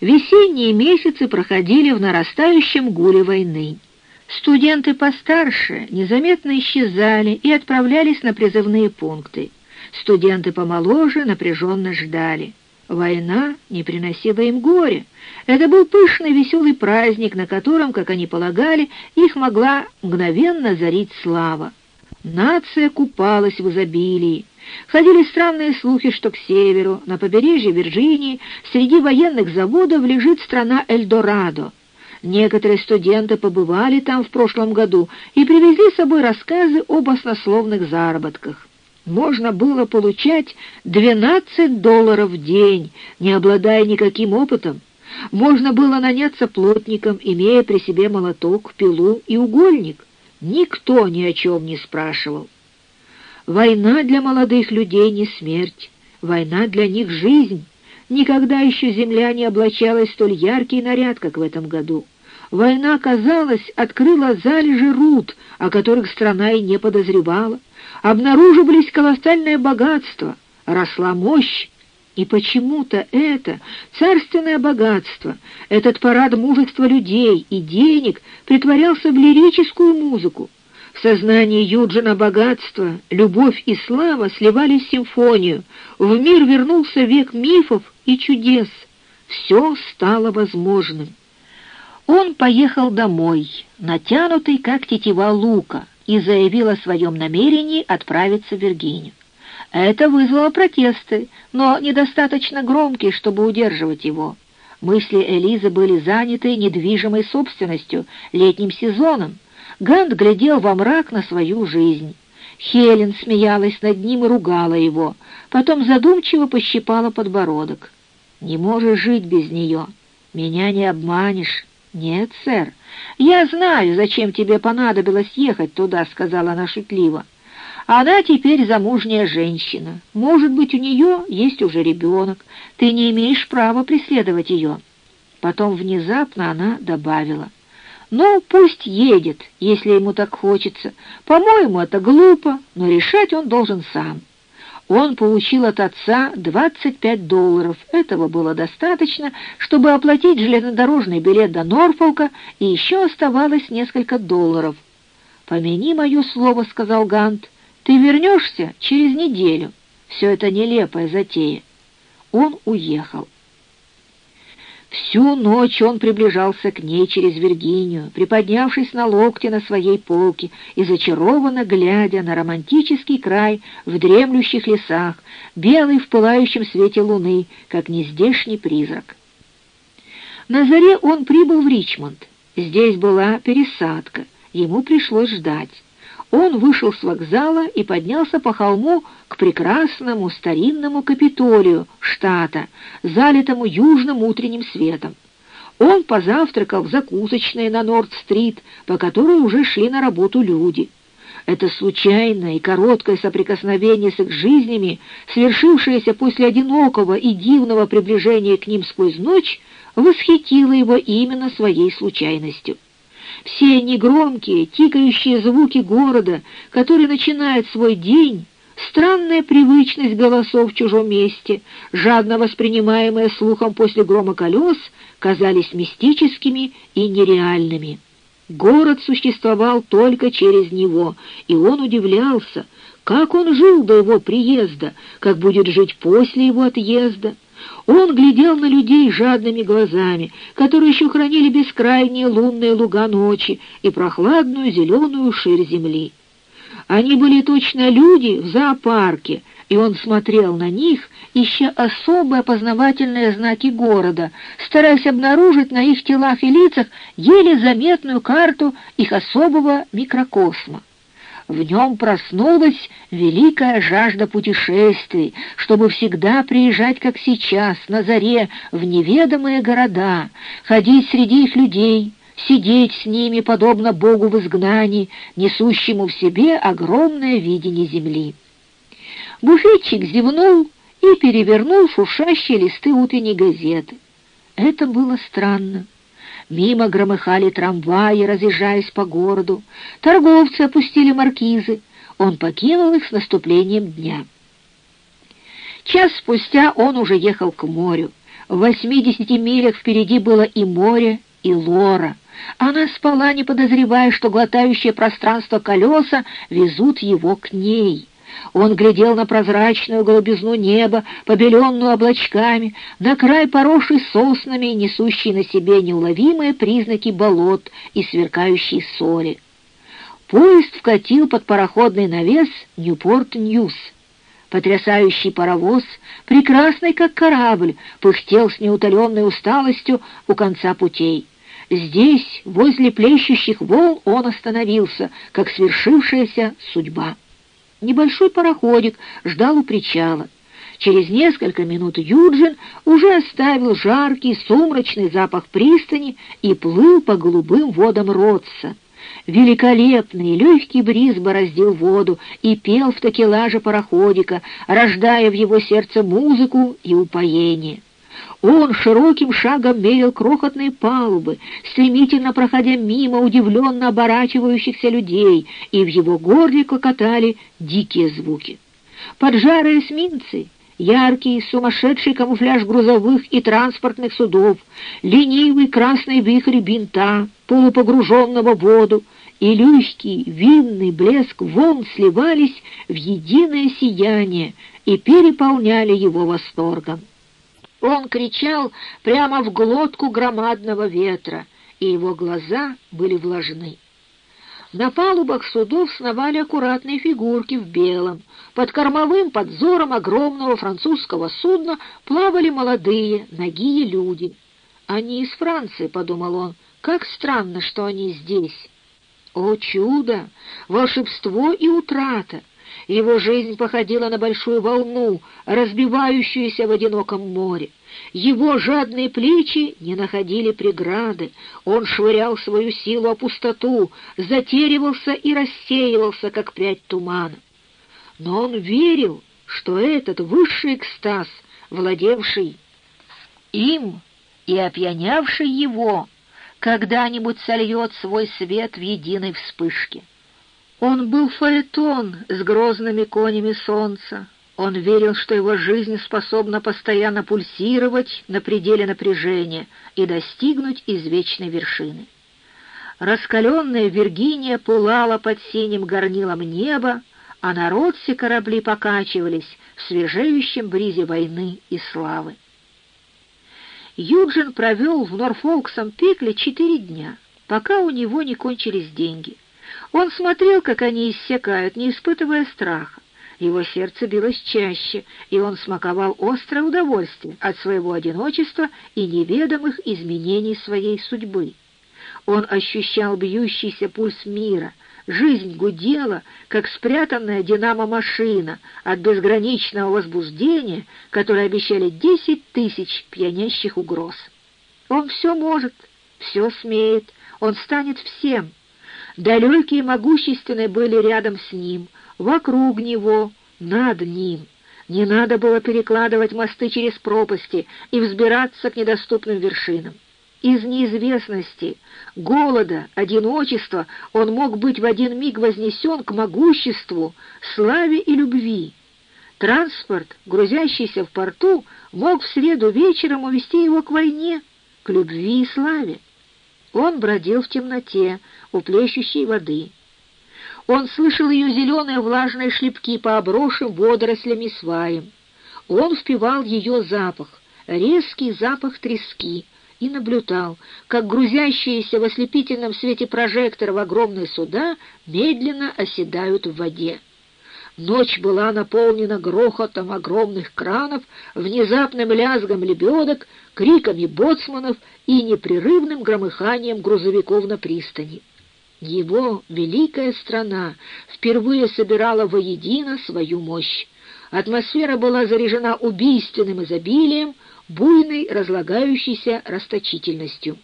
Весенние месяцы проходили в нарастающем гуле войны. Студенты постарше незаметно исчезали и отправлялись на призывные пункты. Студенты помоложе напряженно ждали. Война не приносила им горя. Это был пышный веселый праздник, на котором, как они полагали, их могла мгновенно зарить слава. Нация купалась в изобилии. Ходили странные слухи, что к северу, на побережье Вирджинии, среди военных заводов лежит страна Эльдорадо. Некоторые студенты побывали там в прошлом году и привезли с собой рассказы об оснословных заработках. Можно было получать 12 долларов в день, не обладая никаким опытом. Можно было наняться плотником, имея при себе молоток, пилу и угольник. Никто ни о чем не спрашивал. Война для молодых людей не смерть, война для них жизнь. Никогда еще земля не облачалась столь яркий наряд, как в этом году. Война, казалось, открыла залежи руд, о которых страна и не подозревала. Обнаруживались колоссальное богатство, росла мощь, и почему-то это царственное богатство, этот парад мужества людей и денег притворялся в лирическую музыку. В сознании Юджина богатство, любовь и слава сливались в симфонию. В мир вернулся век мифов и чудес. Все стало возможным. Он поехал домой, натянутый, как тетива лука, и заявил о своем намерении отправиться в Виргинию. Это вызвало протесты, но недостаточно громкие, чтобы удерживать его. Мысли Элизы были заняты недвижимой собственностью, летним сезоном, Гант глядел во мрак на свою жизнь. Хелен смеялась над ним и ругала его, потом задумчиво пощипала подбородок. «Не можешь жить без нее. Меня не обманешь». «Нет, сэр. Я знаю, зачем тебе понадобилось ехать туда», — сказала она шутливо. «Она теперь замужняя женщина. Может быть, у нее есть уже ребенок. Ты не имеешь права преследовать ее». Потом внезапно она добавила. Ну, пусть едет, если ему так хочется. По-моему, это глупо, но решать он должен сам. Он получил от отца 25 долларов. Этого было достаточно, чтобы оплатить железнодорожный билет до Норфолка, и еще оставалось несколько долларов. «Помяни мое слово», — сказал Гант, — «ты вернешься через неделю». Все это нелепая затея. Он уехал. Всю ночь он приближался к ней через Виргинию, приподнявшись на локте на своей полке и зачарованно глядя на романтический край в дремлющих лесах, белый в пылающем свете луны, как нездешний призрак. На заре он прибыл в Ричмонд. Здесь была пересадка, ему пришлось ждать он вышел с вокзала и поднялся по холму к прекрасному старинному Капитолию штата, залитому южным утренним светом. Он позавтракал в закусочной на Норд-стрит, по которой уже шли на работу люди. Это случайное и короткое соприкосновение с их жизнями, свершившееся после одинокого и дивного приближения к ним сквозь ночь, восхитило его именно своей случайностью все негромкие, тикающие звуки города, который начинает свой день, странная привычность голосов в чужом месте, жадно воспринимаемая слухом после грома колес, казались мистическими и нереальными. Город существовал только через него, и он удивлялся, как он жил до его приезда, как будет жить после его отъезда. Он глядел на людей жадными глазами, которые еще хранили бескрайние лунные луга ночи и прохладную зеленую ширь земли. Они были точно люди в зоопарке, и он смотрел на них, ища особые опознавательные знаки города, стараясь обнаружить на их телах и лицах еле заметную карту их особого микрокосма. В нем проснулась великая жажда путешествий, чтобы всегда приезжать, как сейчас, на заре, в неведомые города, ходить среди их людей, сидеть с ними, подобно Богу в изгнании, несущему в себе огромное видение земли. Буфетчик зевнул и перевернул шуршащие листы утренней газеты. Это было странно. Мимо громыхали трамваи, разъезжаясь по городу. Торговцы опустили маркизы. Он покинул их с наступлением дня. Час спустя он уже ехал к морю. В восьмидесяти милях впереди было и море, и Лора. Она спала, не подозревая, что глотающие пространство колеса везут его к ней. Он глядел на прозрачную голубизну неба, побеленную облачками, на край поросший соснами и несущий на себе неуловимые признаки болот и сверкающей соли. Поезд вкатил под пароходный навес «Ньюпорт-Ньюс». Потрясающий паровоз, прекрасный как корабль, пыхтел с неутоленной усталостью у конца путей. Здесь, возле плещущих волн, он остановился, как свершившаяся судьба. Небольшой пароходик ждал у причала. Через несколько минут Юджин уже оставил жаркий сумрачный запах пристани и плыл по голубым водам Ротса. Великолепный легкий бриз бороздил воду и пел в такелаже пароходика, рождая в его сердце музыку и упоение. Он широким шагом мерил крохотные палубы, стремительно проходя мимо удивленно оборачивающихся людей, и в его горле клокотали дикие звуки. Поджарые эсминцы, яркий, сумасшедший камуфляж грузовых и транспортных судов, ленивый красный вихрь бинта, полупогруженного в воду, и легкий винный блеск волн сливались в единое сияние и переполняли его восторгом. Он кричал прямо в глотку громадного ветра, и его глаза были влажны. На палубах судов сновали аккуратные фигурки в белом. Под кормовым подзором огромного французского судна плавали молодые, нагие люди. «Они из Франции», — подумал он, — «как странно, что они здесь». О чудо! Волшебство и утрата! Его жизнь походила на большую волну, разбивающуюся в одиноком море. Его жадные плечи не находили преграды. Он швырял свою силу о пустоту, затеривался и рассеивался, как прядь тумана. Но он верил, что этот высший экстаз, владевший им и опьянявший его, когда-нибудь сольет свой свет в единой вспышке. Он был фаэтон с грозными конями солнца. Он верил, что его жизнь способна постоянно пульсировать на пределе напряжения и достигнуть извечной вершины. Раскаленная Виргиния пылала под синим горнилом неба, а на Ротсе корабли покачивались в свежеющем бризе войны и славы. Юджин провел в Норфолксом пекле четыре дня, пока у него не кончились деньги. Он смотрел, как они иссякают, не испытывая страха. Его сердце билось чаще, и он смаковал острое удовольствие от своего одиночества и неведомых изменений своей судьбы. Он ощущал бьющийся пульс мира — Жизнь гудела, как спрятанная динамо-машина от безграничного возбуждения, которое обещали десять тысяч пьянящих угроз. Он все может, все смеет, он станет всем. Далекие и могущественные были рядом с ним, вокруг него, над ним. Не надо было перекладывать мосты через пропасти и взбираться к недоступным вершинам. Из неизвестности, голода, одиночества он мог быть в один миг вознесен к могуществу, славе и любви. Транспорт, грузящийся в порту, мог в среду вечером увести его к войне, к любви и славе. Он бродил в темноте у плещущей воды. Он слышал ее зеленые влажные шлепки по обросшим водорослями сваям. Он впивал ее запах, резкий запах трески, и наблюдал, как грузящиеся в ослепительном свете прожекторов огромные суда медленно оседают в воде. Ночь была наполнена грохотом огромных кранов, внезапным лязгом лебедок, криками боцманов и непрерывным громыханием грузовиков на пристани. Его великая страна впервые собирала воедино свою мощь. Атмосфера была заряжена убийственным изобилием, буйной, разлагающейся расточительностью.